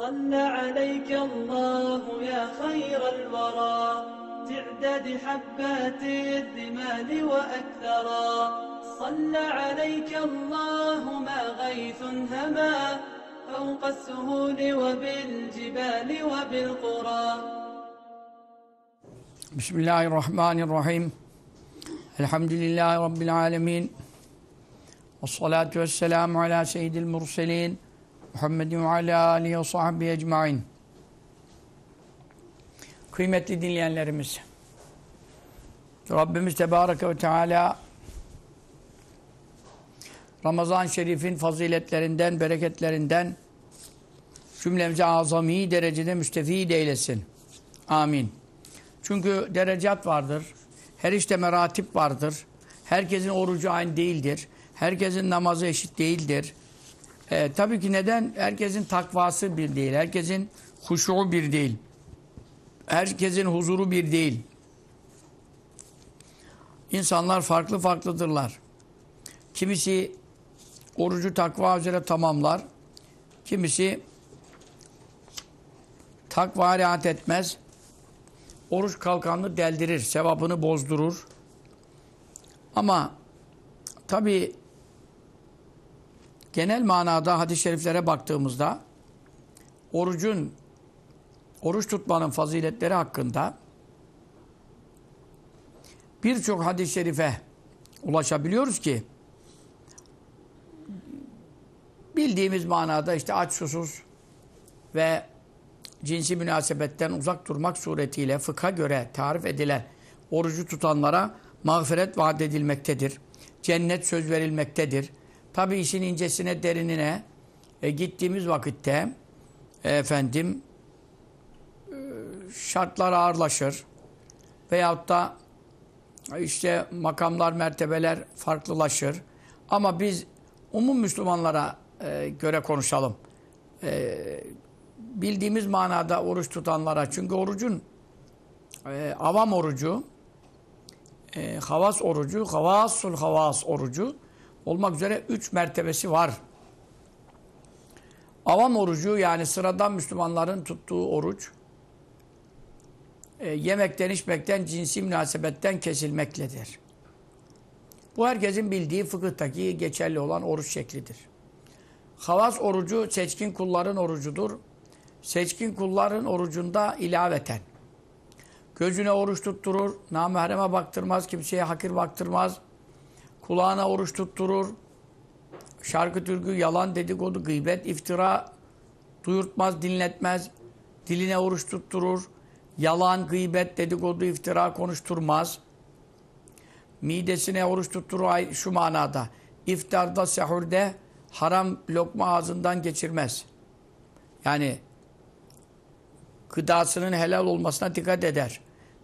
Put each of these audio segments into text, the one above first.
صلى عليك الله يا خير الورى. تعداد حبات الرمال وأكثرا صلى عليك الله ما غيث هما. فوق السهول وبالجبال وبالقرى. بسم الله الرحمن الرحيم. الحمد لله رب العالمين. والصلاة والسلام على سيد المرسلين Muhammed ve ala alihi ve sahbihi ecmain. Kıymetli dinleyenlerimiz. Rabbimiz Tebareke ve Teala Ramazan Şerif'in faziletlerinden, bereketlerinden cümlemize azami derecede müstefid eylesin. Amin. Çünkü derecat vardır. Her işte meratip vardır. Herkesin orucu aynı değildir. Herkesin namazı eşit değildir. E, tabii ki neden? Herkesin takvası bir değil. Herkesin huşu bir değil. Herkesin huzuru bir değil. İnsanlar farklı farklıdırlar. Kimisi orucu takva üzere tamamlar. Kimisi takva riayet etmez. Oruç kalkanını deldirir, sevabını bozdurur. Ama tabii genel manada hadis-i şeriflere baktığımızda orucun, oruç tutmanın faziletleri hakkında birçok hadis-i şerife ulaşabiliyoruz ki bildiğimiz manada işte aç susuz ve cinsi münasebetten uzak durmak suretiyle fıkha göre tarif edilen orucu tutanlara mağfiret vaat edilmektedir. Cennet söz verilmektedir. Tabi işin incesine, derinine e, gittiğimiz vakitte e, efendim e, şartlar ağırlaşır. Veyahut da işte makamlar, mertebeler farklılaşır. Ama biz umum Müslümanlara e, göre konuşalım. E, bildiğimiz manada oruç tutanlara. Çünkü orucun e, avam orucu, e, havas orucu, havasul havas orucu olmak üzere üç mertebesi var. Avam orucu yani sıradan Müslümanların tuttuğu oruç e, yemekten, içmekten, cinsi münasebetten kesilmekledir. Bu herkesin bildiği fıkıhtaki geçerli olan oruç şeklidir. Havas orucu seçkin kulların orucudur. Seçkin kulların orucunda ilaveten. Gözüne oruç tutturur, namahreme baktırmaz, kimseye hakir baktırmaz, kulağına oruç tutturur, şarkı türkü, yalan, dedikodu, gıybet, iftira duyurtmaz, dinletmez, diline oruç tutturur, yalan, gıybet, dedikodu, iftira konuşturmaz, midesine oruç tutturur şu manada, iftarda, sehurde haram lokma ağzından geçirmez. Yani gıdasının helal olmasına dikkat eder.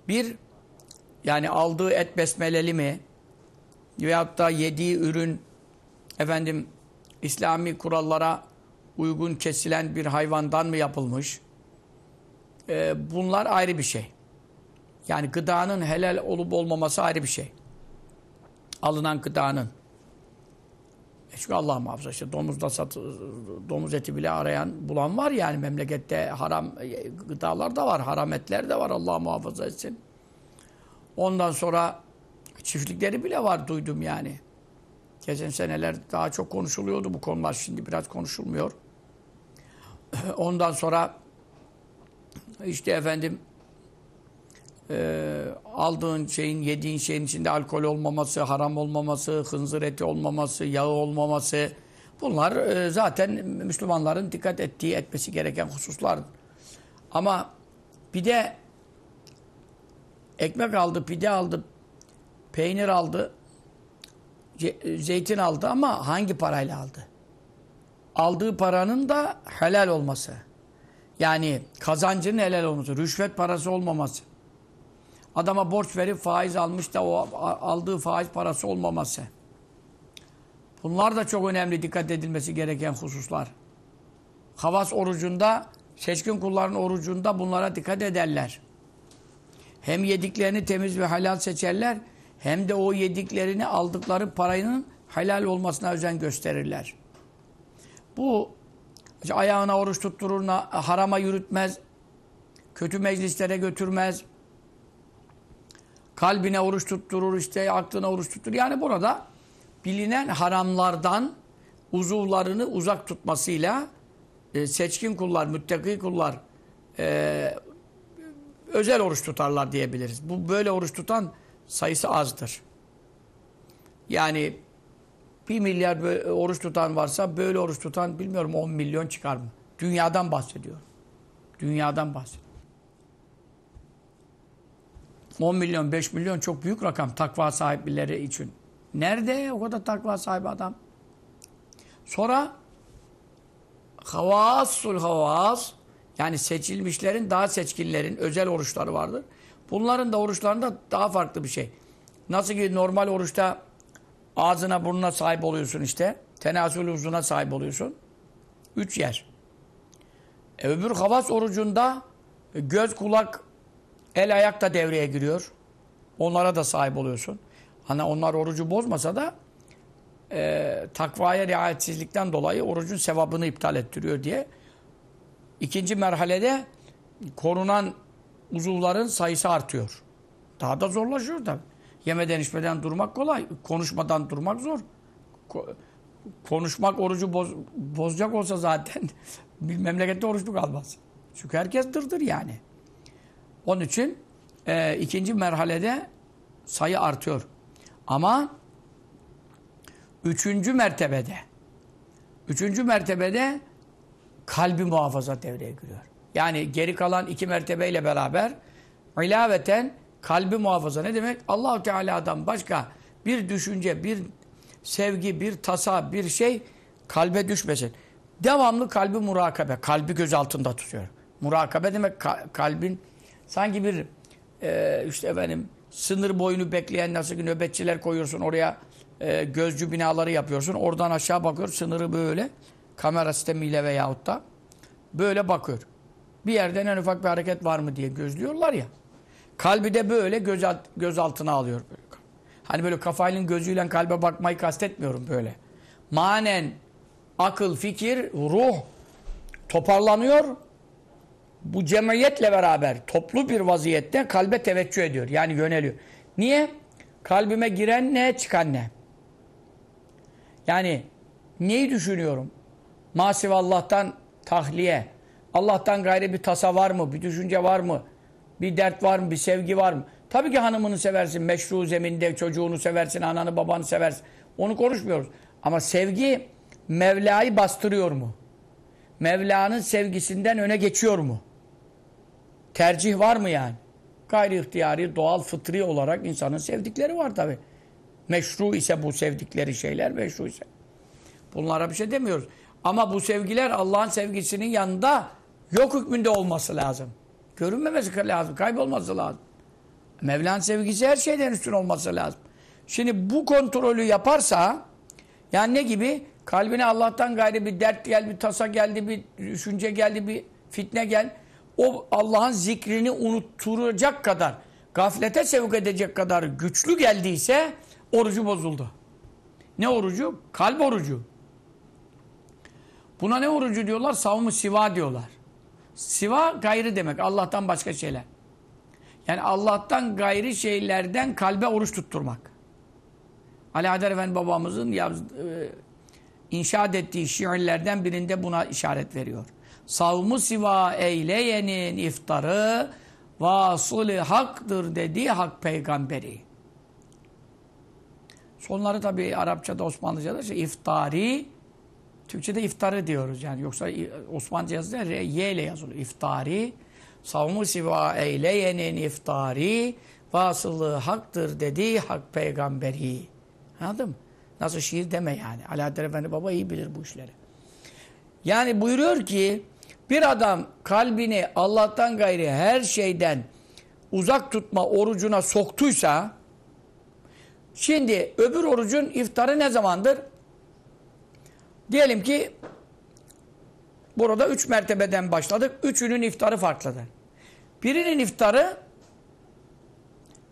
Bir, yani aldığı et besmeleli mi? Veyahut da yediği ürün efendim İslami kurallara uygun kesilen bir hayvandan mı yapılmış? Ee, bunlar ayrı bir şey. Yani gıdanın helal olup olmaması ayrı bir şey. Alınan gıdanın. E çünkü Allah muhafaza işte domuzda sat, domuz eti bile arayan bulan var yani memlekette haram e, gıdalar da var, haram etler de var Allah muhafaza etsin. Ondan sonra çiftlikleri bile var duydum yani. Geçen seneler daha çok konuşuluyordu bu konular şimdi biraz konuşulmuyor. Ondan sonra işte efendim e, aldığın şeyin, yediğin şeyin içinde alkol olmaması, haram olmaması, hınzır eti olmaması, yağı olmaması bunlar e, zaten Müslümanların dikkat ettiği, etmesi gereken hususlar. Ama bir de ekmek aldı, pide aldı, peynir aldı, zeytin aldı ama hangi parayla aldı? Aldığı paranın da helal olması. Yani kazancının helal olması, rüşvet parası olmaması. Adama borç verip faiz almış da o aldığı faiz parası olmaması. Bunlar da çok önemli dikkat edilmesi gereken hususlar. Havas orucunda, seçkin kulların orucunda bunlara dikkat ederler. Hem yediklerini temiz ve helal seçerler, hem de o yediklerini aldıkları parayının helal olmasına özen gösterirler. Bu İşte ayağına oruç tutturur, na- harama yürütmez, kötü meclislere götürmez, kalbine oruç tutturur, işte aklına oruç tutturur. Yani burada bilinen haramlardan uzuvlarını uzak tutmasıyla e, seçkin kullar, müttaki kullar e, özel oruç tutarlar diyebiliriz. Bu böyle oruç tutan sayısı azdır. Yani bir milyar oruç tutan varsa böyle oruç tutan bilmiyorum 10 milyon çıkar mı? Dünyadan bahsediyorum. Dünyadan bahsediyorum. 10 milyon, 5 milyon çok büyük rakam takva sahipleri için. Nerede o kadar takva sahibi adam? Sonra havasul havas yani seçilmişlerin daha seçkinlerin özel oruçları vardır. Bunların da oruçlarında daha farklı bir şey. Nasıl ki normal oruçta ağzına burnuna sahip oluyorsun işte. Tenasül uzuna sahip oluyorsun. Üç yer. E, öbür havas orucunda göz, kulak, el, ayak da devreye giriyor. Onlara da sahip oluyorsun. Hani onlar orucu bozmasa da e, takvaya riayetsizlikten dolayı orucun sevabını iptal ettiriyor diye. İkinci merhalede korunan uzuvların sayısı artıyor. Daha da zorlaşıyor tabii. Yemeden içmeden durmak kolay. Konuşmadan durmak zor. Ko- konuşmak orucu boz, bozacak olsa zaten memlekette oruçlu kalmaz. Çünkü herkes dırdır yani. Onun için e, ikinci merhalede sayı artıyor. Ama üçüncü mertebede üçüncü mertebede kalbi muhafaza devreye giriyor. Yani geri kalan iki mertebeyle beraber ilaveten kalbi muhafaza ne demek? Allahu Teala'dan başka bir düşünce, bir sevgi, bir tasa, bir şey kalbe düşmesin. Devamlı kalbi murakabe, kalbi göz altında tutuyor. Murakabe demek ka- kalbin sanki bir e, işte efendim sınır boyunu bekleyen nasıl ki nöbetçiler koyuyorsun oraya e, gözcü binaları yapıyorsun. Oradan aşağı bakıyor sınırı böyle kamera sistemiyle veyahut da böyle bakıyor. Bir yerden en ufak bir hareket var mı diye gözlüyorlar ya. Kalbi de böyle göz, alt, göz altına alıyor. Hani böyle kafayla gözüyle kalbe bakmayı kastetmiyorum böyle. Manen akıl, fikir, ruh toparlanıyor. Bu cemiyetle beraber toplu bir vaziyette kalbe teveccüh ediyor. Yani yöneliyor. Niye? Kalbime giren ne, çıkan ne? Yani neyi düşünüyorum? Masif Allah'tan tahliye. Allah'tan gayrı bir tasa var mı? Bir düşünce var mı? Bir dert var mı? Bir sevgi var mı? Tabii ki hanımını seversin. Meşru zeminde çocuğunu seversin. Ananı babanı seversin. Onu konuşmuyoruz. Ama sevgi Mevla'yı bastırıyor mu? Mevla'nın sevgisinden öne geçiyor mu? Tercih var mı yani? Gayri ihtiyari, doğal, fıtri olarak insanın sevdikleri var tabii. Meşru ise bu sevdikleri şeyler meşru ise. Bunlara bir şey demiyoruz. Ama bu sevgiler Allah'ın sevgisinin yanında yok hükmünde olması lazım. Görünmemesi lazım, kaybolması lazım. Mevla'nın sevgisi her şeyden üstün olması lazım. Şimdi bu kontrolü yaparsa yani ne gibi? Kalbine Allah'tan gayrı bir dert geldi, bir tasa geldi, bir düşünce geldi, bir fitne gel. O Allah'ın zikrini unutturacak kadar, gaflete sevk edecek kadar güçlü geldiyse orucu bozuldu. Ne orucu? Kalp orucu. Buna ne orucu diyorlar? Savmu siva diyorlar. Siva gayrı demek. Allah'tan başka şeyler. Yani Allah'tan gayri şeylerden kalbe oruç tutturmak. Ali Haydar Efendi babamızın yaz, e, inşaat ettiği şiirlerden birinde buna işaret veriyor. Savmu siva eyleyenin iftarı vasılı haktır dedi hak peygamberi. Sonları tabi Arapçada Osmanlıca'da şey, iftari Türkçe'de iftarı diyoruz yani yoksa Osmanlıca yazıda Y ile yazılıyor. İftari savmu siva eyleyenin iftari vasılı haktır dedi hak peygamberi. Anladın mı? Nasıl şiir deme yani. Alaaddin Efendi Baba iyi bilir bu işleri. Yani buyuruyor ki bir adam kalbini Allah'tan gayri her şeyden uzak tutma orucuna soktuysa şimdi öbür orucun iftarı ne zamandır? Diyelim ki burada üç mertebeden başladık. Üçünün iftarı farklıdır. Birinin iftarı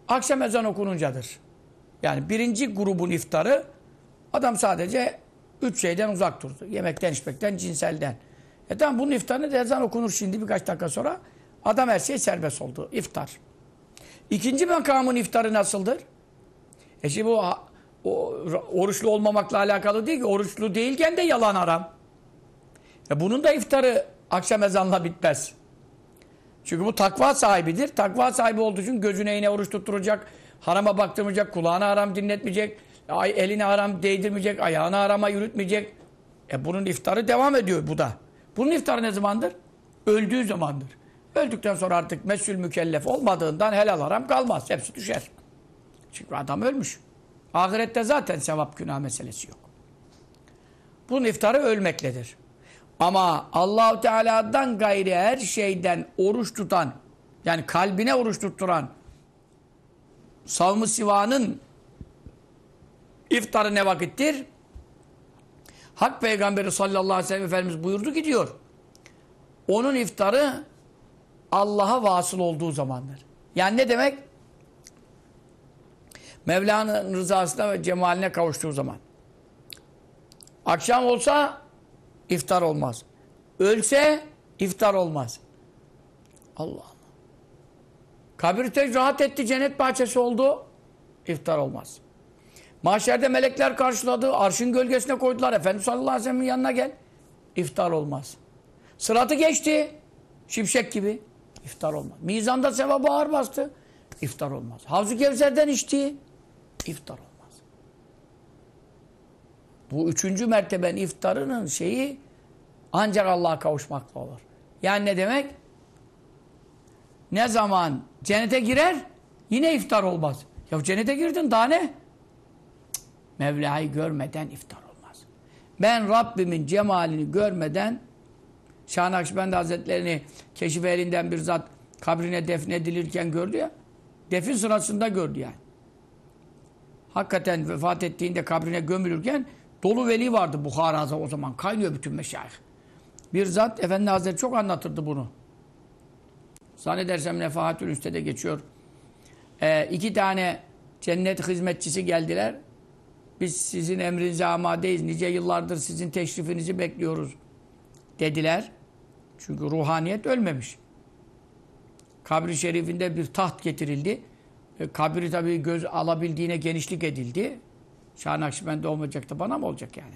akşam ezan okununcadır. Yani birinci grubun iftarı adam sadece üç şeyden uzak durdu. Yemekten, içmekten, cinselden. E tamam bunun iftarını da ezan okunur şimdi birkaç dakika sonra. Adam her şey serbest oldu. İftar. İkinci makamın iftarı nasıldır? E şimdi bu oruçlu olmamakla alakalı değil ki. Oruçlu değilken de yalan haram. E bunun da iftarı akşam ezanla bitmez. Çünkü bu takva sahibidir. Takva sahibi olduğu için gözüne yine oruç tutturacak, harama baktırmayacak, kulağına haram dinletmeyecek, eline haram değdirmeyecek, ayağına harama yürütmeyecek. E bunun iftarı devam ediyor bu da. Bunun iftarı ne zamandır? Öldüğü zamandır. Öldükten sonra artık mesul mükellef olmadığından helal haram kalmaz. Hepsi düşer. Çünkü adam ölmüş. Ahirette zaten sevap günah meselesi yok. Bunun iftarı ölmekledir. Ama Allahu Teala'dan gayri her şeyden oruç tutan, yani kalbine oruç tutturan savmı sivanın iftarı ne vakittir? Hak Peygamberi sallallahu aleyhi ve sellem Efendimiz buyurdu ki diyor. Onun iftarı Allah'a vasıl olduğu zamandır. Yani ne demek? Mevla'nın rızasına ve cemaline kavuştuğu zaman. Akşam olsa iftar olmaz. Ölse iftar olmaz. Allah Allah. Kabirte rahat etti, cennet bahçesi oldu. İftar olmaz. Mahşerde melekler karşıladı, arşın gölgesine koydular. Efendimiz sallallahu aleyhi ve sellem'in yanına gel. İftar olmaz. Sıratı geçti. Şimşek gibi. İftar olmaz. Mizanda sevabı ağır bastı. İftar olmaz. Havzu Kevser'den içti. İftar olmaz. Bu üçüncü merteben iftarının şeyi ancak Allah'a kavuşmakla olur. Yani ne demek? Ne zaman cennete girer yine iftar olmaz. Ya cennete girdin daha ne? Mevla'yı görmeden iftar olmaz. Ben Rabbimin cemalini görmeden Şah Nakşibendi Hazretlerini keşif elinden bir zat kabrine defnedilirken gördü ya. Defin sırasında gördü yani. Hakikaten vefat ettiğinde kabrine gömülürken dolu veli vardı Bukhara'da o zaman. Kaynıyor bütün meşayih. Bir zat Efendi Hazretleri çok anlatırdı bunu. Zannedersem Nefahatül Üste'de geçiyor. Ee, iki tane cennet hizmetçisi geldiler. Biz sizin emrinize amadeyiz. Nice yıllardır sizin teşrifinizi bekliyoruz. Dediler. Çünkü ruhaniyet ölmemiş. Kabri şerifinde bir taht getirildi. E, kabri tabii göz alabildiğine genişlik edildi. Şah Nakşibendi olmayacak da bana mı olacak yani?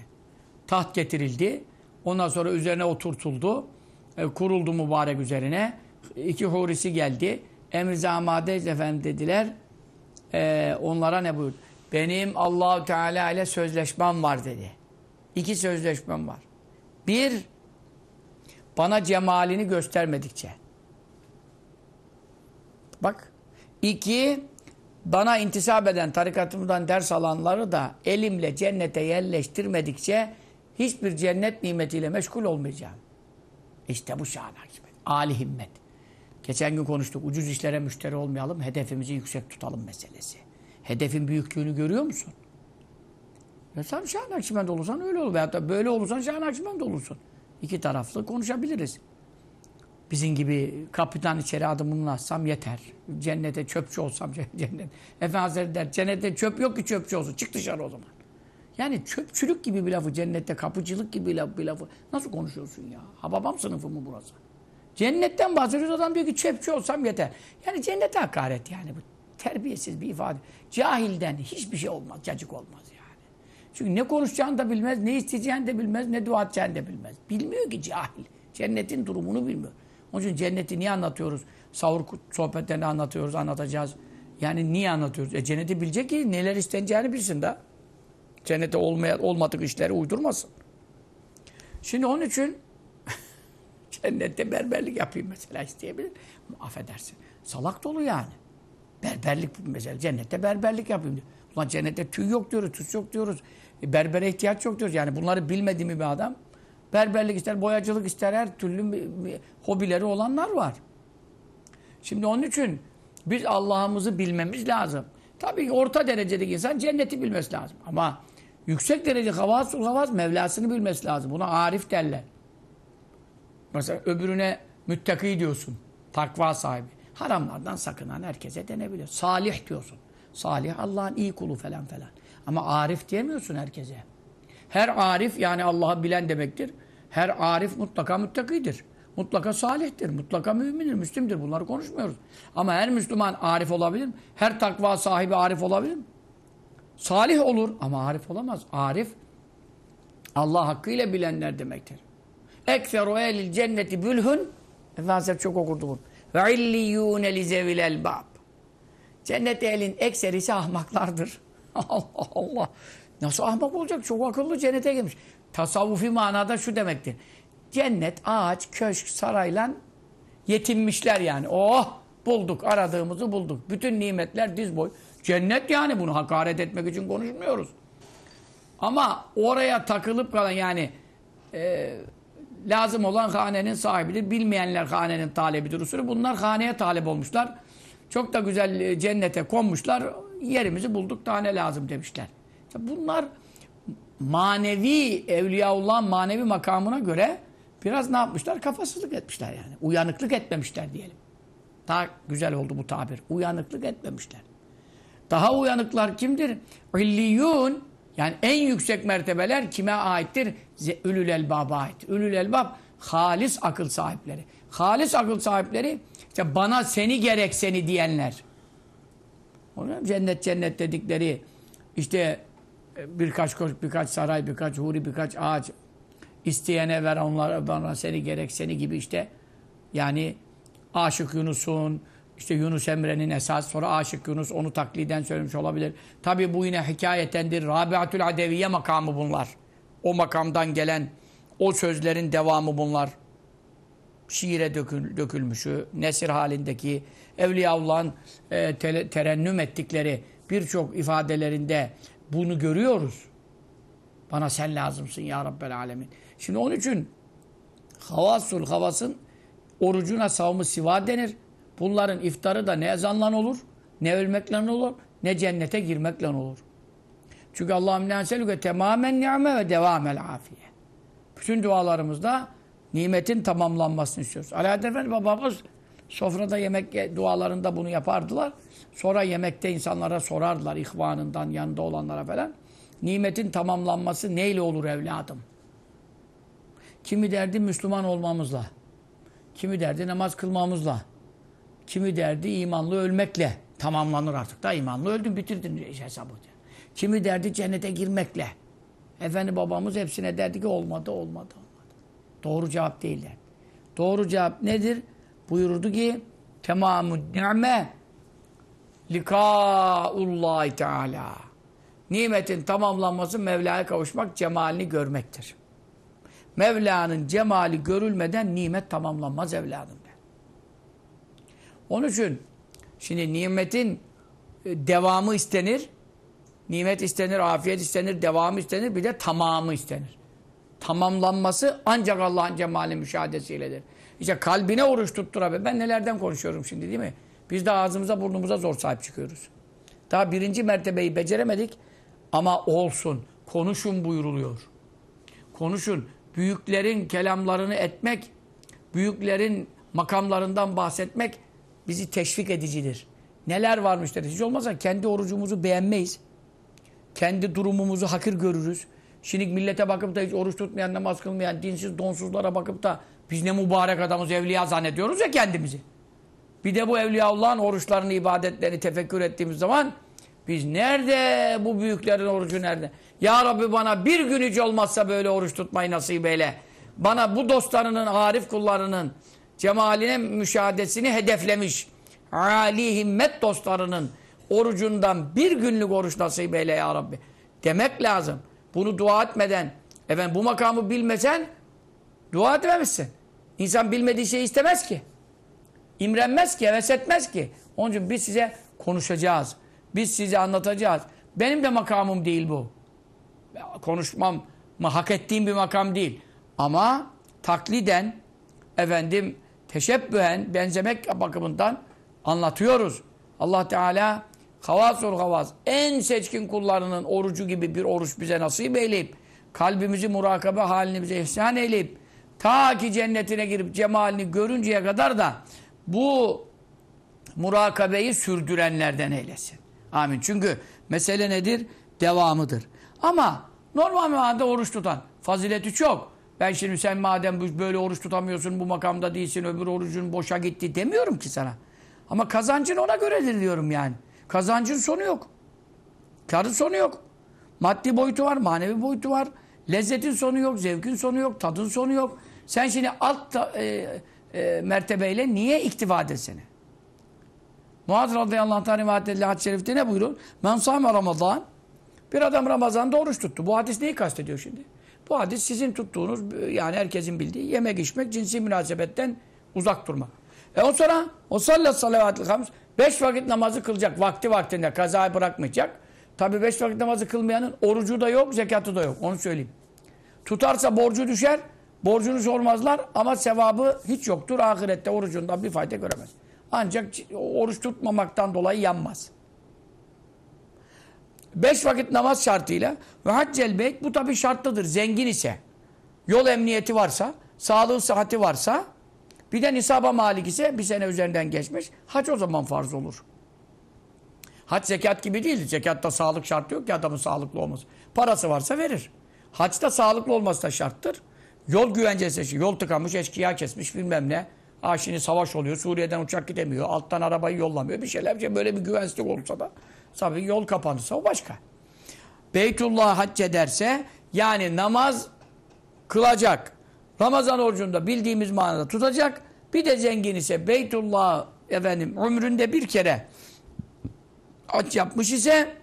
Taht getirildi. Ondan sonra üzerine oturtuldu. E, kuruldu mübarek üzerine. İki hurisi geldi. Emri amadeyiz efendim dediler. E, onlara ne buyurdu? Benim Allahu Teala ile sözleşmem var dedi. İki sözleşmem var. Bir, bana cemalini göstermedikçe. Bak. İki, bana intisap eden, tarikatımdan ders alanları da elimle cennete yerleştirmedikçe hiçbir cennet nimetiyle meşgul olmayacağım. İşte bu şahane hikmet. Ali himmet. Geçen gün konuştuk. Ucuz işlere müşteri olmayalım, hedefimizi yüksek tutalım meselesi. Hedefin büyüklüğünü görüyor musun? Ya sen Şahin Akşimen'de olursan öyle olur. Veyahut da böyle olursan Şahin Akşimen'de olursun. İki taraflı konuşabiliriz. Bizim gibi kapitan içeri adımını atsam yeter. Cennete çöpçü olsam cennet. Efendi Hazretleri cennette çöp yok ki çöpçü olsun. Çık dışarı o zaman. Yani çöpçülük gibi bir lafı, cennette kapıcılık gibi bir lafı nasıl konuşuyorsun ya? Hababam sınıfı mı burası? Cennetten bahsediyoruz adam diyor ki çöpçü olsam yeter. Yani cennete hakaret yani bu. Terbiyesiz bir ifade. Cahilden hiçbir şey olmaz, cacık olmaz yani. Çünkü ne konuşacağını da bilmez, ne isteyeceğini de bilmez, ne dua edeceğini de bilmez. Bilmiyor ki cahil. Cennetin durumunu bilmiyor. Onun için cenneti niye anlatıyoruz? Sahur sohbetlerini anlatıyoruz, anlatacağız. Yani niye anlatıyoruz? E cenneti bilecek ki neler isteneceğini bilsin de. Cennete olmaya, olmadık işleri uydurmasın. Şimdi onun için cennette berberlik yapayım mesela isteyebilir. Affedersin. Salak dolu yani. Berberlik mesela cennette berberlik yapayım diyor. Ulan cennette tüy yok diyoruz, tüs yok diyoruz. E, berbere ihtiyaç yok diyoruz. Yani bunları bilmedi mi bir adam? Berberlik ister, boyacılık ister, her türlü hobileri olanlar var. Şimdi onun için biz Allah'ımızı bilmemiz lazım. Tabii orta derecedeki insan cenneti bilmesi lazım. Ama yüksek derece havas havas Mevlasını bilmesi lazım. Buna arif derler. Mesela öbürüne müttaki diyorsun. Takva sahibi. Haramlardan sakınan herkese denebilir. Salih diyorsun. Salih Allah'ın iyi kulu falan falan. Ama arif diyemiyorsun herkese. Her arif yani Allah'ı bilen demektir. Her arif mutlaka müttakidir. Mutlaka salihtir. Mutlaka mümindir, müslimdir. Bunları konuşmuyoruz. Ama her Müslüman arif olabilir mi? Her takva sahibi arif olabilir mi? Salih olur ama arif olamaz. Arif Allah hakkıyla bilenler demektir. Ekferu ehlil cenneti bülhün Efendimiz çok okurdu bunu. Ve illiyûne li zevil elbab. Cennet ehlin ekserisi ahmaklardır. Allah Allah. Nasıl ahmak olacak? Çok akıllı cennete girmiş. Tasavvufi manada şu demektir. Cennet, ağaç, köşk, sarayla yetinmişler yani. Oh bulduk, aradığımızı bulduk. Bütün nimetler diz boy. Cennet yani bunu hakaret etmek için konuşmuyoruz. Ama oraya takılıp kalan yani e, lazım olan hanenin sahibidir. Bilmeyenler hanenin talebidir usulü. Bunlar haneye talep olmuşlar. Çok da güzel e, cennete konmuşlar. Yerimizi bulduk tane lazım demişler. Bunlar manevi evliyaullah manevi makamına göre biraz ne yapmışlar? Kafasızlık etmişler yani. Uyanıklık etmemişler diyelim. Daha güzel oldu bu tabir. Uyanıklık etmemişler. Daha uyanıklar kimdir? İlliyun yani en yüksek mertebeler kime aittir? Ülül elbaba ait. Ülül elbab halis akıl sahipleri. Halis akıl sahipleri işte bana seni gerek seni diyenler. Cennet cennet dedikleri işte birkaç koş, birkaç saray, birkaç huri, birkaç ağaç isteyene ver onlara bana seni gerek seni gibi işte yani Aşık Yunus'un işte Yunus Emre'nin esas sonra Aşık Yunus onu takliden söylemiş olabilir. Tabi bu yine hikayetendir. Rabiatül Adeviye makamı bunlar. O makamdan gelen o sözlerin devamı bunlar. Şiire dökül, dökülmüşü, nesir halindeki Evliyaullah'ın e, te, terennüm ettikleri birçok ifadelerinde bunu görüyoruz. Bana sen lazımsın ya Rabbel Alemin. Şimdi onun için havasul havasın orucuna savmı siva denir. Bunların iftarı da ne ezanla olur, ne ölmekle olur, ne cennete girmekle olur. Çünkü Allah'ım ne enselüke tamamen ni'me ve devamel afiye. Bütün dualarımızda nimetin tamamlanmasını istiyoruz. Alaaddin Efendi babamız sofrada yemek dualarında bunu yapardılar. Sonra yemekte insanlara sorardılar ihvanından yanında olanlara falan. Nimetin tamamlanması neyle olur evladım? Kimi derdi Müslüman olmamızla. Kimi derdi namaz kılmamızla. Kimi derdi imanlı ölmekle. Tamamlanır artık da imanlı öldün bitirdin hesabı. Kimi derdi cennete girmekle. Efendi babamız hepsine derdi ki olmadı, olmadı, olmadı. Doğru cevap değiller. Doğru cevap nedir? Buyurdu ki temamun ni'me likaullahi teala. Nimetin tamamlanması Mevla'ya kavuşmak, cemalini görmektir. Mevla'nın cemali görülmeden nimet tamamlanmaz evladım. Onun için şimdi nimetin e, devamı istenir. Nimet istenir, afiyet istenir, devamı istenir, bir de tamamı istenir. Tamamlanması ancak Allah'ın cemali müşahadesiyledir. İşte kalbine oruç tutturabilir. Ben nelerden konuşuyorum şimdi değil mi? Biz de ağzımıza burnumuza zor sahip çıkıyoruz. Daha birinci mertebeyi beceremedik ama olsun. Konuşun buyuruluyor. Konuşun. Büyüklerin kelamlarını etmek, büyüklerin makamlarından bahsetmek bizi teşvik edicidir. Neler varmış dedi. Hiç olmazsa kendi orucumuzu beğenmeyiz. Kendi durumumuzu hakir görürüz. Şimdi millete bakıp da hiç oruç tutmayan, namaz kılmayan, dinsiz, donsuzlara bakıp da biz ne mübarek adamız, evliya zannediyoruz ya kendimizi. Bir de bu Evliyaullah'ın oruçlarını, ibadetlerini tefekkür ettiğimiz zaman biz nerede bu büyüklerin orucu nerede? Ya Rabbi bana bir gün hiç olmazsa böyle oruç tutmayı nasip eyle. Bana bu dostlarının, arif kullarının cemaline müşahadesini hedeflemiş. Ali himmet dostlarının orucundan bir günlük oruç nasip eyle ya Rabbi. Demek lazım. Bunu dua etmeden, efendim bu makamı bilmesen dua etmemişsin. İnsan bilmediği şeyi istemez ki. İmrenmez ki, heves etmez ki. Onun için biz size konuşacağız. Biz size anlatacağız. Benim de makamım değil bu. Konuşmam hak ettiğim bir makam değil. Ama takliden efendim teşebbühen benzemek bakımından anlatıyoruz. Allah Teala havasur havas en seçkin kullarının orucu gibi bir oruç bize nasip eyleyip kalbimizi murakabe halini bize ihsan eyleyip ta ki cennetine girip cemalini görünceye kadar da bu murakabeyi sürdürenlerden eylesin. Amin. Çünkü mesele nedir? Devamıdır. Ama normal manada oruç tutan fazileti çok. Ben şimdi sen madem böyle oruç tutamıyorsun, bu makamda değilsin, öbür orucun boşa gitti demiyorum ki sana. Ama kazancın ona göredir diyorum yani. Kazancın sonu yok. Karın sonu yok. Maddi boyutu var, manevi boyutu var. Lezzetin sonu yok, zevkin sonu yok, tadın sonu yok. Sen şimdi alt e, e, mertebeyle niye iktifa edesene? Muaz radıyallahu anh'tan rivayet edilen hadis-i şerifte ne buyurur? Men Ramazan. Bir adam Ramazan'da oruç tuttu. Bu hadis neyi kastediyor şimdi? Bu hadis sizin tuttuğunuz yani herkesin bildiği yemek içmek, cinsi münasebetten uzak durmak. E o sonra o sallat salavatül hams beş vakit namazı kılacak vakti vaktinde kazayı bırakmayacak. Tabi beş vakit namazı kılmayanın orucu da yok, zekatı da yok. Onu söyleyeyim. Tutarsa borcu düşer, borcunu sormazlar ama sevabı hiç yoktur. Ahirette orucundan bir fayda göremez. Ancak oruç tutmamaktan dolayı yanmaz. Beş vakit namaz şartıyla ve haccel beyt bu tabi şartlıdır. Zengin ise, yol emniyeti varsa, sağlığı sıhhati varsa, bir de nisaba malik ise bir sene üzerinden geçmiş. Hac o zaman farz olur. Hac zekat gibi değil. Zekatta sağlık şartı yok ki adamın sağlıklı olması. Parası varsa verir. Haçta sağlıklı olması da şarttır. Yol güvencesi, yol tıkamış, eşkıya kesmiş bilmem ne. Aa şimdi savaş oluyor, Suriye'den uçak gidemiyor, alttan arabayı yollamıyor. Bir şeyler, şey böyle bir güvensizlik olursa da tabii yol kapanırsa o başka. Beytullah hac ederse yani namaz kılacak. Ramazan orucunda bildiğimiz manada tutacak. Bir de zengin ise Beytullah efendim ömründe bir kere hac yapmış ise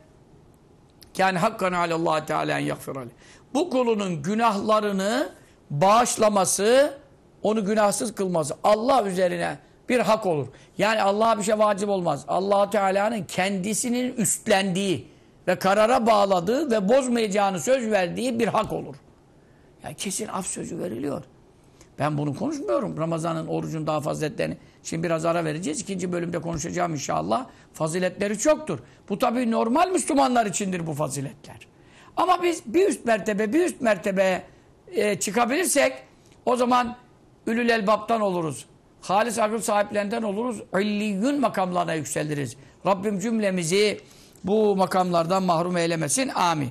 yani hakkan alallah teala aleyh. Bu kulunun günahlarını bağışlaması, onu günahsız kılması Allah üzerine bir hak olur. Yani Allah'a bir şey vacip olmaz. allah Teala'nın kendisinin üstlendiği ve karara bağladığı ve bozmayacağını söz verdiği bir hak olur. Yani kesin af sözü veriliyor. Ben bunu konuşmuyorum. Ramazan'ın orucun daha faziletlerini. Şimdi biraz ara vereceğiz. İkinci bölümde konuşacağım inşallah. Faziletleri çoktur. Bu tabii normal Müslümanlar içindir bu faziletler. Ama biz bir üst mertebe, bir üst mertebeye e, çıkabilirsek o zaman ülül elbaptan oluruz. Halis akıl sahiplerinden oluruz. İlliyyün makamlarına yükseliriz. Rabbim cümlemizi bu makamlardan mahrum eylemesin. Amin.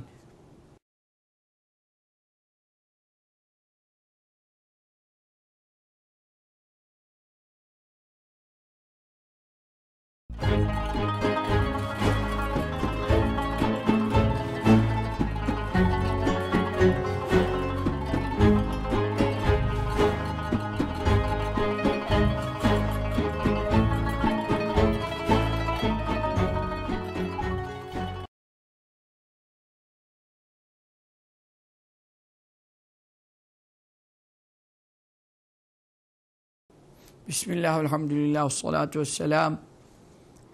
Bismillah, elhamdülillah, salatu vesselam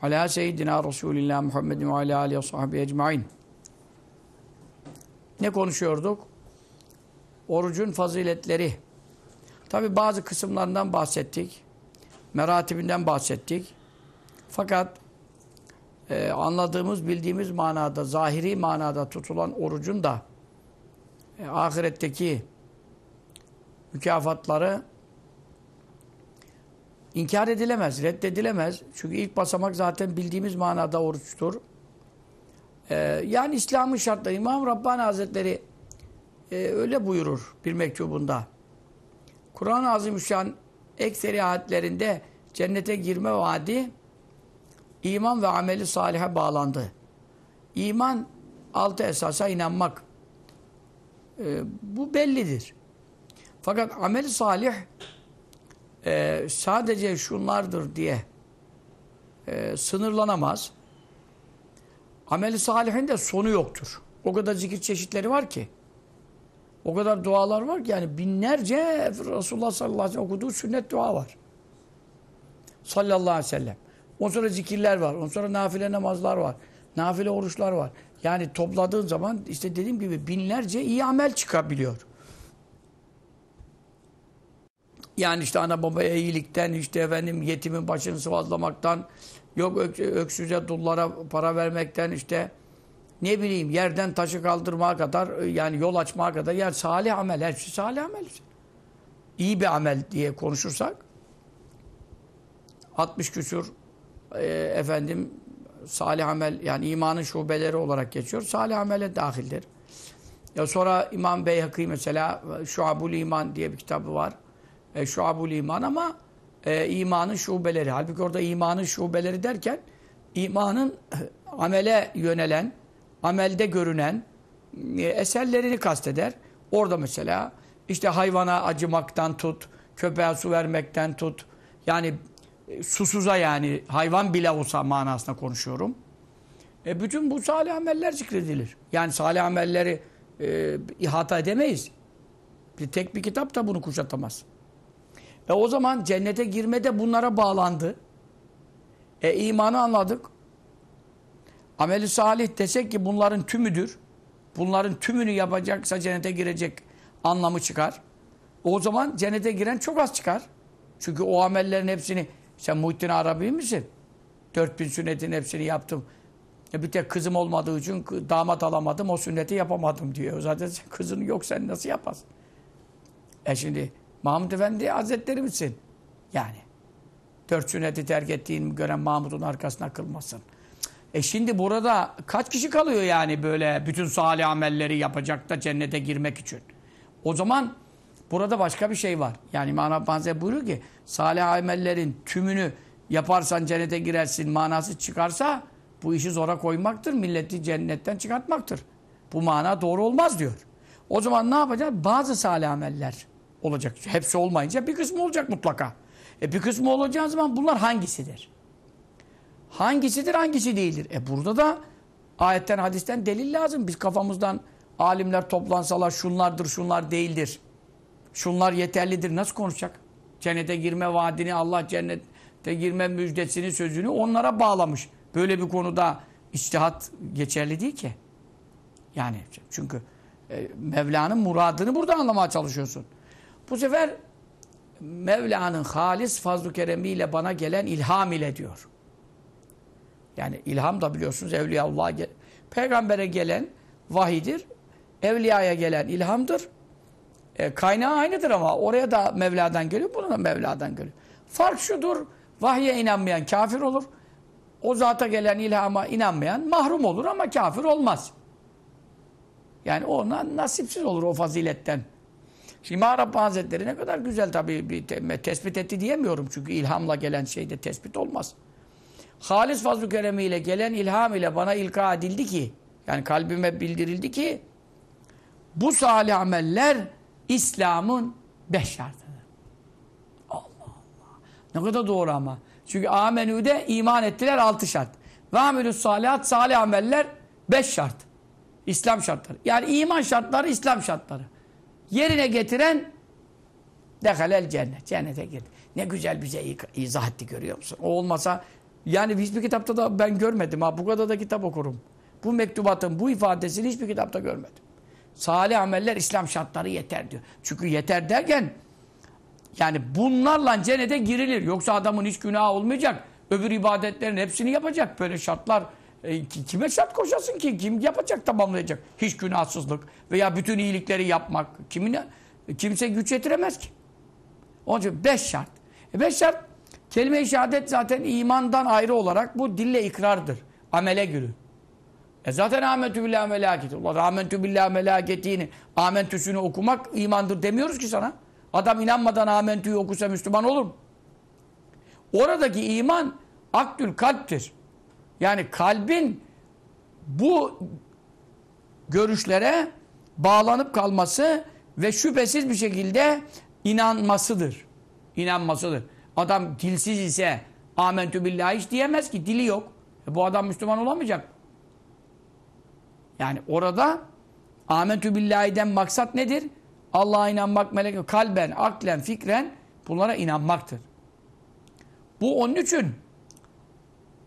ala seyyidina Resulillah Muhammedin ve ala aleyhi ve sahbihi ecmain. Ne konuşuyorduk? Orucun faziletleri. Tabi bazı kısımlarından bahsettik. Meratibinden bahsettik. Fakat e, anladığımız, bildiğimiz manada, zahiri manada tutulan orucun da e, ahiretteki mükafatları İnkar edilemez, reddedilemez. Çünkü ilk basamak zaten bildiğimiz manada oruçtur. Ee, yani İslam'ın şartları, İmam Rabbani Hazretleri e, öyle buyurur bir mektubunda. Kur'an-ı Azimüşşan ekseri ayetlerinde cennete girme vaadi iman ve ameli salihe bağlandı. İman altı esasa inanmak. Ee, bu bellidir. Fakat ameli salih e, sadece şunlardır diye e, sınırlanamaz. Ameli salihin de sonu yoktur. O kadar zikir çeşitleri var ki. O kadar dualar var ki yani binlerce Resulullah sallallahu aleyhi ve sellem okuduğu sünnet dua var. Sallallahu aleyhi ve sellem. Ondan sonra zikirler var. Ondan sonra nafile namazlar var. Nafile oruçlar var. Yani topladığın zaman işte dediğim gibi binlerce iyi amel çıkabiliyor. Yani işte ana babaya iyilikten, işte efendim yetimin başını sıvazlamaktan, yok ök, öksüze dullara para vermekten, işte ne bileyim yerden taşı kaldırmaya kadar, yani yol açmaya kadar, yani salih amel, her şey salih amel. İyi bir amel diye konuşursak, 60 küsur e, efendim salih amel, yani imanın şubeleri olarak geçiyor, salih amele dahildir. Ya sonra İmam Beyhakî mesela Şuabul İman diye bir kitabı var. E, Şuabul İman ama e, imanın şubeleri. Halbuki orada imanın şubeleri derken imanın amele yönelen, amelde görünen e, eserlerini kasteder. Orada mesela işte hayvana acımaktan tut, köpeğe su vermekten tut. Yani e, susuza yani hayvan bile olsa manasında konuşuyorum. E bütün bu salih ameller zikredilir. Yani salih amelleri e, ihata edemeyiz. Bir tek bir kitap da bunu kuşatamaz. E o zaman cennete girme de bunlara bağlandı. E imanı anladık. Ameli salih desek ki bunların tümüdür. Bunların tümünü yapacaksa cennete girecek anlamı çıkar. O zaman cennete giren çok az çıkar. Çünkü o amellerin hepsini sen Muhittin Arabi misin? 4000 sünnetin hepsini yaptım. E bir tek kızım olmadığı için damat alamadım, o sünneti yapamadım diyor. Zaten kızın yok sen nasıl yaparsın? E şimdi Mahmud Efendi Hazretleri misin? Yani. Dört sünneti terk ettiğini gören Mahmud'un arkasına kılmasın. E şimdi burada kaç kişi kalıyor yani böyle bütün salih amelleri yapacak da cennete girmek için? O zaman burada başka bir şey var. Yani İmam Rabbani buyuruyor ki salih amellerin tümünü yaparsan cennete girersin manası çıkarsa bu işi zora koymaktır. Milleti cennetten çıkartmaktır. Bu mana doğru olmaz diyor. O zaman ne yapacağız? Bazı salih ameller olacak. Hepsi olmayınca bir kısmı olacak mutlaka. E bir kısmı olacağı zaman bunlar hangisidir? Hangisidir, hangisi değildir? E burada da ayetten, hadisten delil lazım. Biz kafamızdan alimler toplansalar şunlardır, şunlar değildir. Şunlar yeterlidir. Nasıl konuşacak? Cennete girme vaadini, Allah cennete girme müjdesini, sözünü onlara bağlamış. Böyle bir konuda içtihat geçerli değil ki. Yani çünkü e, Mevla'nın muradını burada anlamaya çalışıyorsun. Bu sefer Mevla'nın halis fazl-ı keremiyle bana gelen ilham ile diyor. Yani ilham da biliyorsunuz Evliyaullah'a gel Peygamber'e gelen vahidir. Evliya'ya gelen ilhamdır. E, kaynağı aynıdır ama oraya da Mevla'dan geliyor, buna da Mevla'dan geliyor. Fark şudur, vahye inanmayan kafir olur. O zata gelen ilhama inanmayan mahrum olur ama kafir olmaz. Yani ona nasipsiz olur o faziletten. Şimdi Rabbani Hazretleri ne kadar güzel tabii bir tespit etti diyemiyorum. Çünkü ilhamla gelen şeyde tespit olmaz. Halis fazl-ı keremiyle gelen ilham ile bana ilka edildi ki yani kalbime bildirildi ki bu salih ameller İslam'ın beş şartıdır. Allah Allah. Ne kadar doğru ama. Çünkü amenüde iman ettiler altı şart. Ve amelü salihat salih ameller beş şart. İslam şartları. Yani iman şartları İslam şartları. Yerine getiren dehalel cennet. Cennete girdi. Ne güzel bize izah etti görüyor musun? O olmasa yani hiçbir kitapta da ben görmedim. Ha bu kadar da kitap okurum. Bu mektubatın bu ifadesini hiçbir kitapta görmedim. Salih ameller İslam şartları yeter diyor. Çünkü yeter derken yani bunlarla cennete girilir. Yoksa adamın hiç günahı olmayacak. Öbür ibadetlerin hepsini yapacak. Böyle şartlar e, kime şart koşasın ki? Kim yapacak, tamamlayacak? Hiç günahsızlık veya bütün iyilikleri yapmak. Kimine, kimse güç yetiremez ki. Onun için beş şart. E beş şart, kelime-i şehadet zaten imandan ayrı olarak bu dille ikrardır. Amele giriyor. E zaten amentü billahi melaketi. Allah amentü billahi melaketini, amentüsünü okumak imandır demiyoruz ki sana. Adam inanmadan amentüyü okusa Müslüman olur mu? Oradaki iman akdül kalptir. Yani kalbin bu görüşlere bağlanıp kalması ve şüphesiz bir şekilde inanmasıdır. İnanmasıdır. Adam dilsiz ise amentü billahi hiç diyemez ki. Dili yok. E bu adam Müslüman olamayacak. Yani orada amentü billahi'den maksat nedir? Allah'a inanmak, melek, kalben, aklen, fikren bunlara inanmaktır. Bu onun için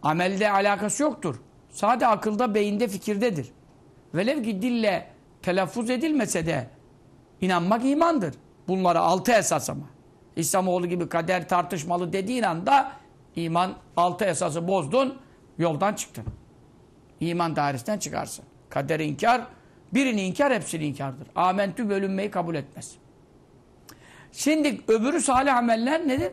amelde alakası yoktur. Sade akılda, beyinde, fikirdedir. Velev ki dille telaffuz edilmese de inanmak imandır. Bunlara altı esas ama. İslamoğlu gibi kader tartışmalı dediğin anda iman altı esası bozdun, yoldan çıktın. İman dairesinden çıkarsın. Kader inkar, birini inkar hepsini inkardır. Amentü bölünmeyi kabul etmez. Şimdi öbürü salih ameller nedir?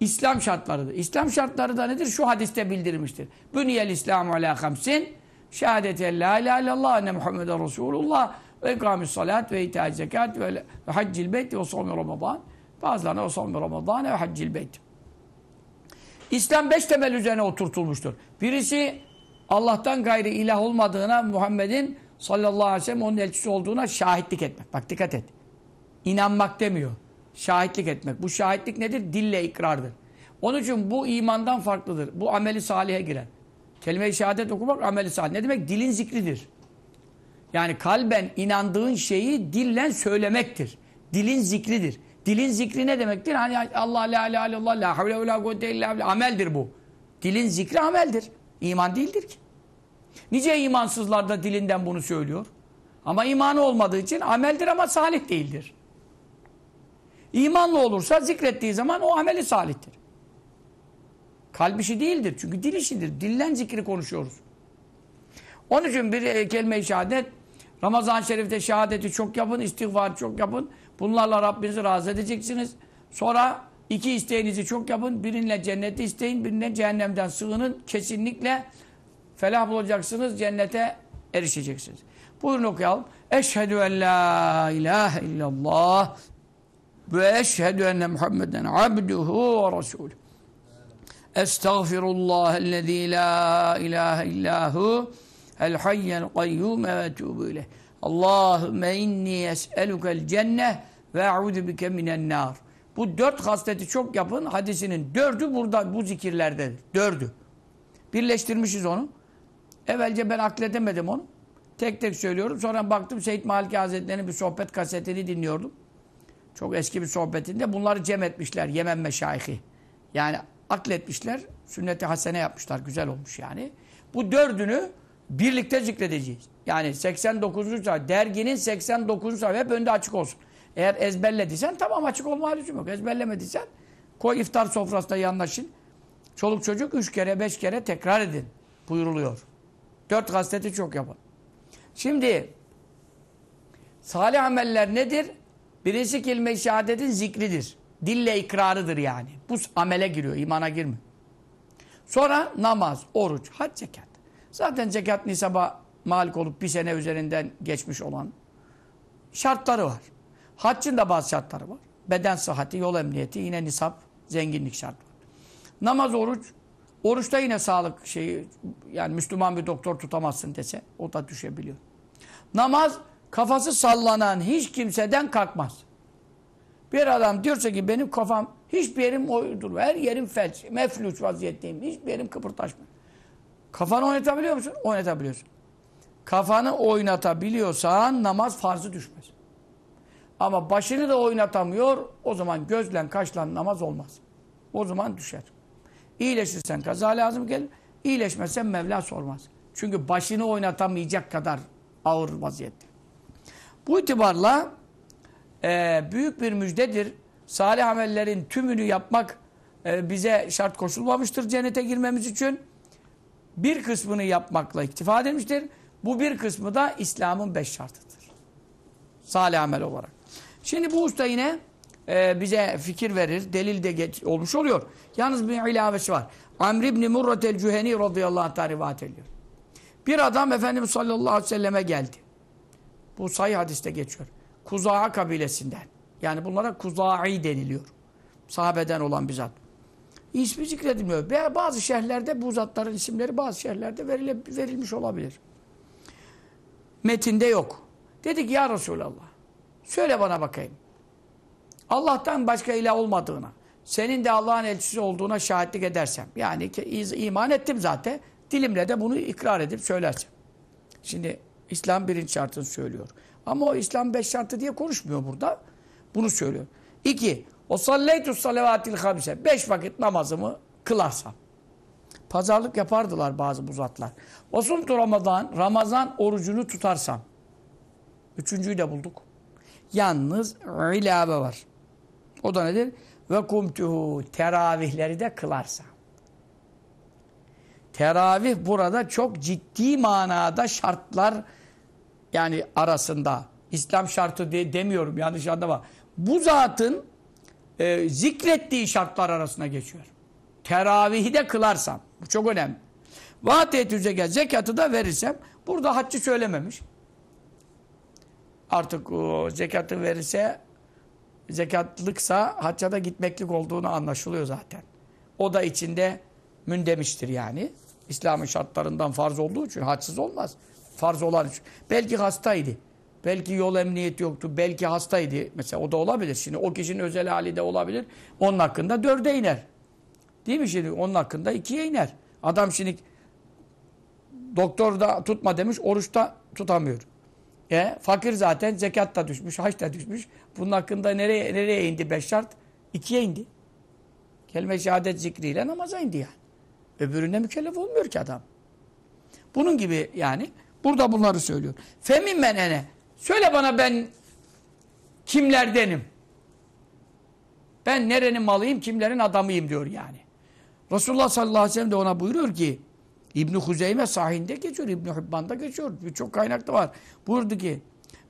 İslam şartlarıdır. İslam şartları da nedir? Şu hadiste bildirmiştir. Büniyel İslamu ala hamsin. Şehadet la ilahe illallah enne Muhammeden Resulullah ve ikamis salat ve itaat zekat ve haccil beyt ve savmi ramazan. Bazılarına o savmi ramazan ve haccil beyt. İslam beş temel üzerine oturtulmuştur. Birisi Allah'tan gayri ilah olmadığına Muhammed'in sallallahu aleyhi ve sellem onun elçisi olduğuna şahitlik etmek. Bak dikkat et. İnanmak demiyor. Şahitlik etmek. Bu şahitlik nedir? Dille ikrardır. Onun için bu imandan farklıdır. Bu ameli salihe girer. Kelime-i şehadet okumak ameli salih. Ne demek? Dilin zikridir. Yani kalben inandığın şeyi dillen söylemektir. Dilin zikridir. Dilin zikri ne demektir? Hani Allah la ilahe illallah la havle ve la kuvvete illa. Ameldir bu. Dilin zikri ameldir. İman değildir ki. Nice imansızlar da dilinden bunu söylüyor. Ama imanı olmadığı için ameldir ama salih değildir. İmanlı olursa zikrettiği zaman o ameli salihtir. Kalp işi değildir. Çünkü dil işidir. Dillen zikri konuşuyoruz. Onun için bir e, kelime-i şehadet Ramazan-ı Şerif'te şehadeti çok yapın, istiğfar çok yapın. Bunlarla Rabbinizi razı edeceksiniz. Sonra iki isteğinizi çok yapın. Birinle cenneti isteyin, birinle cehennemden sığının. Kesinlikle felah bulacaksınız, cennete erişeceksiniz. Buyurun okuyalım. Eşhedü en la ilahe illallah ve eşhedü enne Muhammeden abduhu ve resulü. Estağfirullahellezî la ilahe illahu el hayyel kayyume ve etûbü ileyh. Allahümme inni es'elukel cenneh ve e'udu bike minen nar. Bu dört hasleti çok yapın. Hadisinin dördü burada bu zikirlerdedir. Dördü. Birleştirmişiz onu. Evvelce ben akledemedim onu. Tek tek söylüyorum. Sonra baktım Seyyid Maliki Hazretleri'nin bir sohbet kasetini dinliyordum. Çok eski bir sohbetinde. Bunları cem etmişler. Yemen meşayihi. Yani akletmişler. Sünnet-i hasene yapmışlar. Güzel olmuş yani. Bu dördünü birlikte zikredeceğiz. Yani 89. sayfa. Derginin 89. sayfa. Hep önde açık olsun. Eğer ezberlediysen tamam açık olma lüzum yok. Ezberlemediysen koy iftar sofrasında yanlaşın. Çoluk çocuk üç kere beş kere tekrar edin buyuruluyor. Dört gazeteti çok yapın. Şimdi salih ameller nedir? Birisi kelime-i şehadetin zikridir. Dille ikrarıdır yani. Bu amele giriyor, imana girmiyor. Sonra namaz, oruç, hac, zekat. Zaten zekat nisaba malik olup bir sene üzerinden geçmiş olan şartları var. Haccın da bazı şartları var. Beden sıhhati, yol emniyeti, yine nisap, zenginlik şartı var. Namaz, oruç, oruçta yine sağlık şeyi, yani Müslüman bir doktor tutamazsın dese, o da düşebiliyor. Namaz, kafası sallanan hiç kimseden kalkmaz. Bir adam diyorsa ki benim kafam, hiçbir yerim oydur, her yerim felç, meflüç vaziyetteyim, hiçbir yerim kıpırtaşmıyor. Kafanı oynatabiliyor musun? Oynatabiliyorsun. Kafanı oynatabiliyorsan namaz farzı düşmez. Ama başını da oynatamıyor, o zaman gözlen kaşlan namaz olmaz. O zaman düşer. İyileşirsen kaza lazım gelir, iyileşmezsen Mevla sormaz. Çünkü başını oynatamayacak kadar ağır vaziyette. Bu itibarla e, büyük bir müjdedir. Salih amellerin tümünü yapmak e, bize şart koşulmamıştır cennete girmemiz için. Bir kısmını yapmakla iktifa edilmiştir. Bu bir kısmı da İslam'ın beş şartıdır. Salih amel olarak. Şimdi bu usta yine e, bize fikir verir. Delil de geç, olmuş oluyor. Yalnız bir ilavesi var. Amr ibn Murrat el-Cüheni radıyallahu anh rivayet ediyor. Bir adam Efendimiz sallallahu aleyhi ve selleme geldi. Bu sayı hadiste geçiyor. Kuza'a kabilesinden. Yani bunlara Kuza'i deniliyor. Sahabeden olan bir zat. İsmi zikredilmiyor. Bazı şehirlerde bu zatların isimleri bazı şehirlerde verilmiş olabilir. Metinde yok. Dedik ya Resulallah. Söyle bana bakayım. Allah'tan başka ilah olmadığına, senin de Allah'ın elçisi olduğuna şahitlik edersem. Yani iman ettim zaten. Dilimle de bunu ikrar edip söylersem. Şimdi İslam birinci şartını söylüyor. Ama o İslam beş şartı diye konuşmuyor burada. Bunu söylüyor. İki, o salleytu salavatil hamse. Beş vakit namazımı kılarsam. Pazarlık yapardılar bazı buzatlar. O sumtu Ramazan, Ramazan orucunu tutarsam. Üçüncüyü de bulduk. Yalnız ilave var. O da nedir? Ve kumtuhu teravihleri de kılarsam. Teravih burada çok ciddi manada şartlar yani arasında. İslam şartı de, demiyorum yanlış anlama. Bu zatın e, zikrettiği şartlar arasına geçiyor. Teravihi de kılarsam. Bu çok önemli. Vaat-i zekatı da verirsem. Burada haccı söylememiş. artık o zekatı verirse zekatlıksa hacca da gitmeklik olduğunu anlaşılıyor zaten. O da içinde mündemiştir yani. İslam'ın şartlarından farz olduğu için haçsız olmaz. Farz olan. Belki hastaydı. Belki yol emniyeti yoktu. Belki hastaydı. Mesela o da olabilir. Şimdi o kişinin özel hali de olabilir. Onun hakkında dörde iner. Değil mi şimdi? Onun hakkında ikiye iner. Adam şimdi doktor da tutma demiş, oruçta tutamıyor. E, fakir zaten zekat da düşmüş, haç da düşmüş. Bunun hakkında nereye nereye indi beş şart? İkiye indi. Kelime-i şehadet zikriyle namaza indi yani. Öbürüne mükellef olmuyor ki adam. Bunun gibi yani burada bunları söylüyor. Femin menene. Söyle bana ben kimlerdenim? Ben nerenin malıyım, kimlerin adamıyım diyor yani. Resulullah sallallahu aleyhi ve sellem de ona buyuruyor ki İbn-i Huzeyme sahinde geçiyor, İbn-i Hibban'da geçiyor. Birçok kaynakta var. Buyurdu ki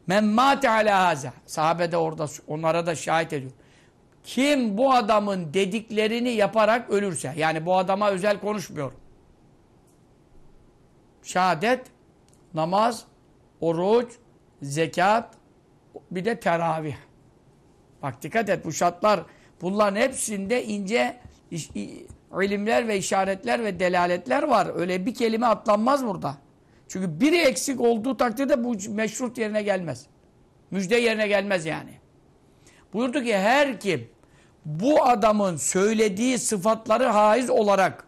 Men mâte alâ hâzâ. Sahabe de orada onlara da şahit ediyor. Kim bu adamın dediklerini yaparak ölürse, yani bu adama özel konuşmuyor. Şehadet, namaz, oruç, zekat, bir de teravih. Bak dikkat et bu şartlar, bunların hepsinde ince iş, ilimler ve işaretler ve delaletler var. Öyle bir kelime atlanmaz burada. Çünkü biri eksik olduğu takdirde bu meşrut yerine gelmez. Müjde yerine gelmez yani. Buyurdu ki her kim bu adamın söylediği sıfatları haiz olarak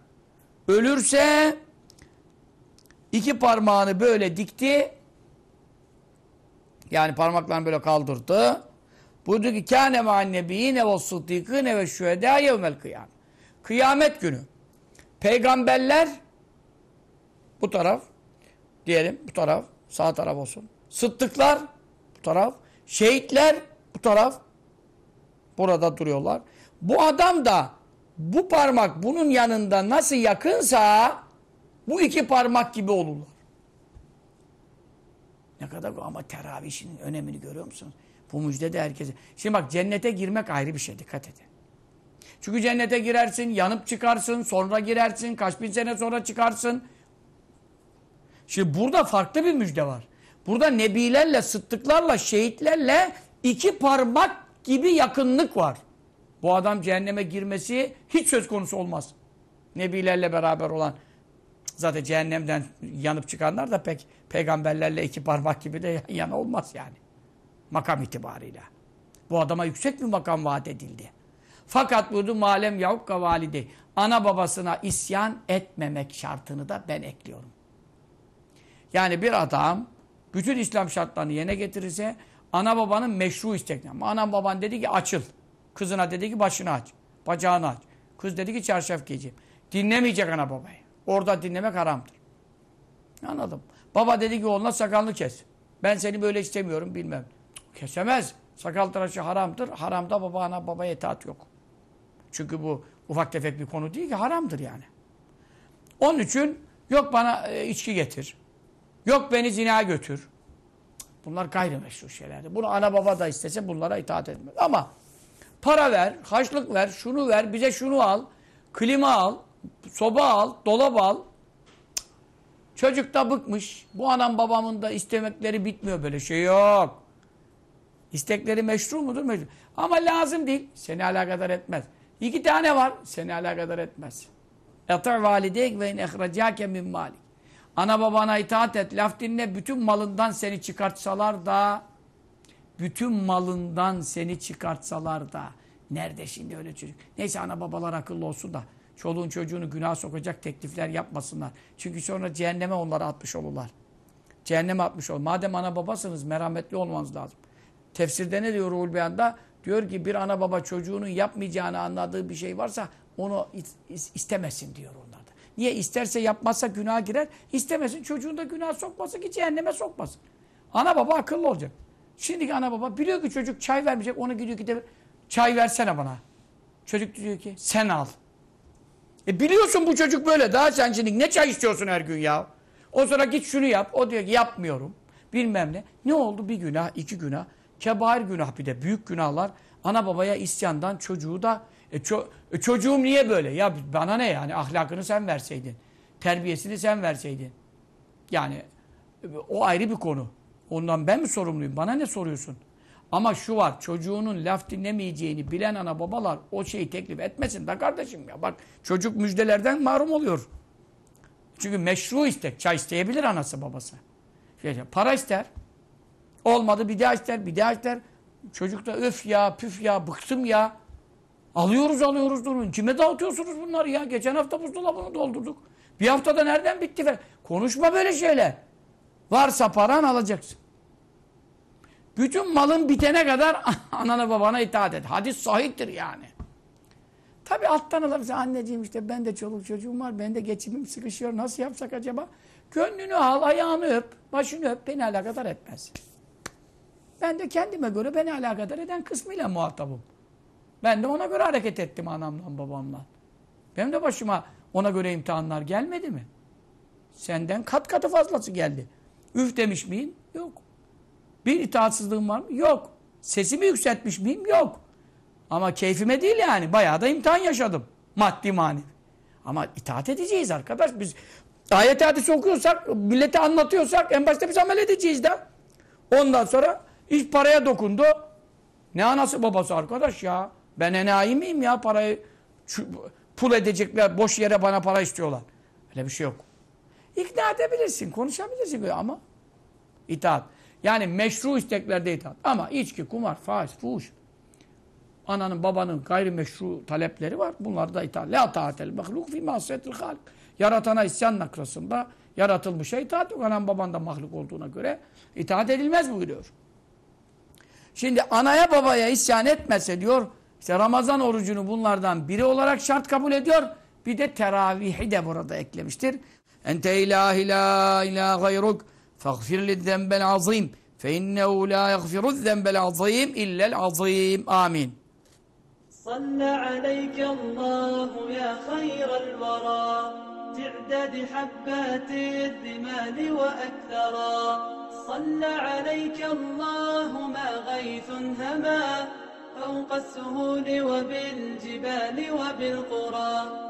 ölürse iki parmağını böyle dikti yani parmaklarını böyle kaldırdı. Buyurdu ki kâne ma'an nebiyyine ve sıddîkîne ve şühedâ yevmel kıyam. Kıyamet günü peygamberler bu taraf diyelim bu taraf sağ taraf olsun. Sıddıklar bu taraf. Şehitler bu taraf. Burada duruyorlar. Bu adam da bu parmak bunun yanında nasıl yakınsa bu iki parmak gibi olurlar. Ne kadar ama teravihin önemini görüyor musunuz? Bu müjde de herkese. Şimdi bak cennete girmek ayrı bir şey dikkat edin. Çünkü cennete girersin, yanıp çıkarsın, sonra girersin, kaç bin sene sonra çıkarsın. Şimdi burada farklı bir müjde var. Burada nebilerle, sıddıklarla, şehitlerle iki parmak gibi yakınlık var. Bu adam cehenneme girmesi hiç söz konusu olmaz. Nebilerle beraber olan zaten cehennemden yanıp çıkanlar da pek peygamberlerle iki parmak gibi de yan yana olmaz yani. Makam itibarıyla. Bu adama yüksek bir makam vaat edildi. Fakat burada malem yavukka valide ana babasına isyan etmemek şartını da ben ekliyorum. Yani bir adam bütün İslam şartlarını yerine getirirse ana babanın meşru istekleri. Ana baban dedi ki açıl. Kızına dedi ki başını aç. Bacağını aç. Kız dedi ki çarşaf giyeceğim. Dinlemeyecek ana babayı. Orada dinlemek haramdır. Anladım. Baba dedi ki oğluna sakalını kes. Ben seni böyle istemiyorum bilmem. Kesemez. Sakal tıraşı haramdır. Haramda baba ana babaya itaat yok. Çünkü bu ufak tefek bir konu değil ki haramdır yani. Onun için yok bana e, içki getir. Yok beni zina götür. Bunlar gayrimeşru şeylerdir. Bunu ana baba da istese bunlara itaat etmez. Ama para ver, haçlık ver, şunu ver, bize şunu al, klima al, soba al, dolap al. Çocuk da bıkmış. Bu anam babamın da istemekleri bitmiyor böyle şey yok. İstekleri meşru mudur? Meşru. Ama lazım değil. Seni alakadar etmez. İki tane var. Seni alakadar etmez. Eti' valideyk ve in ehracake min malik. Ana babana itaat et. Laf dinle. Bütün malından seni çıkartsalar da bütün malından seni çıkartsalar da nerede şimdi öyle çocuk? Neyse ana babalar akıllı olsun da çoluğun çocuğunu günah sokacak teklifler yapmasınlar. Çünkü sonra cehenneme onları atmış olurlar. Cehenneme atmış olur. Madem ana babasınız merhametli olmanız lazım. Tefsirde ne diyor Ruhul Beyan'da? Diyor ki bir ana baba çocuğunun yapmayacağını anladığı bir şey varsa onu istemesin diyor onlarda. Niye? isterse yapmazsa günah girer. İstemesin çocuğunu da günah sokmasın ki cehenneme sokmasın. Ana baba akıllı olacak. Şimdiki ana baba biliyor ki çocuk çay vermeyecek. Onu gidiyor ki de çay versene bana. Çocuk diyor ki sen al. E biliyorsun bu çocuk böyle. Daha sen şimdi ne çay istiyorsun her gün ya? O sonra git şunu yap. O diyor ki yapmıyorum. Bilmem ne. Ne oldu? Bir günah, iki günah. Kebair günah bir de. Büyük günahlar. Ana babaya isyandan çocuğu da e, ço e, çocuğum niye böyle? Ya bana ne yani? Ahlakını sen verseydin. Terbiyesini sen verseydin. Yani o ayrı bir konu. Ondan ben mi sorumluyum? Bana ne soruyorsun? Ama şu var, çocuğunun laf dinlemeyeceğini bilen ana babalar o şeyi teklif etmesin de kardeşim ya. Bak çocuk müjdelerden mahrum oluyor. Çünkü meşru istek. Çay isteyebilir anası babası. Şey, para ister. Olmadı bir daha ister, bir daha ister. Çocuk da öf ya, püf ya, bıktım ya. Alıyoruz alıyoruz durun. Kime dağıtıyorsunuz bunları ya? Geçen hafta buzdolabını doldurduk. Bir haftada nereden bitti. Konuşma böyle şeyler. Varsa paran alacaksın. Bütün malın bitene kadar anana babana itaat et. Hadis sahiptir yani. Tabi alttan alırsa anneciğim işte ben de çoluk çocuğum var. Ben de geçimim sıkışıyor. Nasıl yapsak acaba? Gönlünü al, ayağını öp, başını öp. Beni alakadar etmez. Ben de kendime göre beni alakadar eden kısmıyla muhatabım. Ben de ona göre hareket ettim anamla babamla. Benim de başıma ona göre imtihanlar gelmedi mi? Senden kat katı fazlası geldi. Üf demiş miyim? Yok. Bir itaatsızlığım var mı? Yok. Sesimi yükseltmiş miyim? Yok. Ama keyfime değil yani. Bayağı da imtihan yaşadım. Maddi manevi. Ama itaat edeceğiz arkadaş. Biz ayet hadisi okuyorsak, millete anlatıyorsak en başta biz amel edeceğiz de. Ondan sonra iş paraya dokundu. Ne anası babası arkadaş ya. Ben enayi miyim ya parayı pul edecekler. Boş yere bana para istiyorlar. Öyle bir şey yok. İkna edebilirsin, konuşabilirsin ama itaat. Yani meşru isteklerde itaat. Ama içki, kumar, faiz, fuhuş. Ananın, babanın gayrimeşru talepleri var. Bunlar da itaat. La taatel mahluk fi masiyetil halik. Yaratana isyan nakrasında yaratılmışa itaat yok. Anan baban da mahluk olduğuna göre itaat edilmez buyuruyor. Şimdi anaya babaya isyan etmese diyor, işte Ramazan orucunu bunlardan biri olarak şart kabul ediyor. Bir de teravihi de burada eklemiştir. Ente ilahi la ilahe gayruk فاغفر للذنب العظيم. فإنه لا يغفر الذنب العظيم إلا العظيم. آمين. صلى عليك الله يا خير الورى. تعداد حبات الرمال وأكثرا. صلى عليك الله ما غيث هما. فوق السهول وبالجبال وبالقرى.